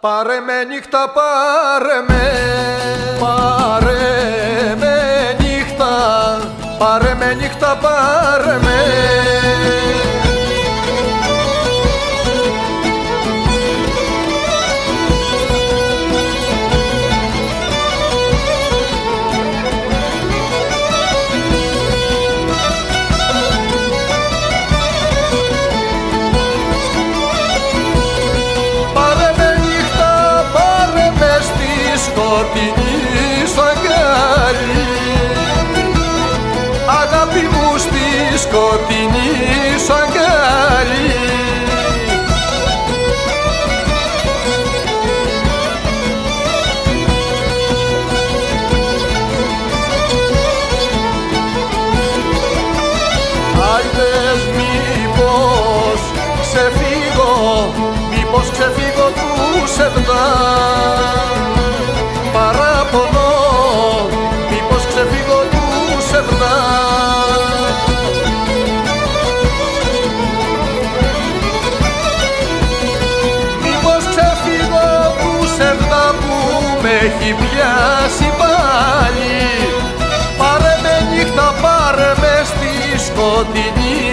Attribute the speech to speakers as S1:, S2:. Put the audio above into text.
S1: Πάρε με νύχτα, πάρε με, πάρε με νύχτα, πάρε με νύχτα, πάρε με. Σκοτεινή σου αγκάλι Αγάπη μου στη σκοτεινή σου αγκάλι Άιδες μήπως ξεφύγω, μήπως ξεφύγω του σεβδά ξεπερνά Μήπως ξεφύγω που σε που με έχει πιάσει πάλι. Πάρε με νύχτα, πάρε με στη σκοτεινή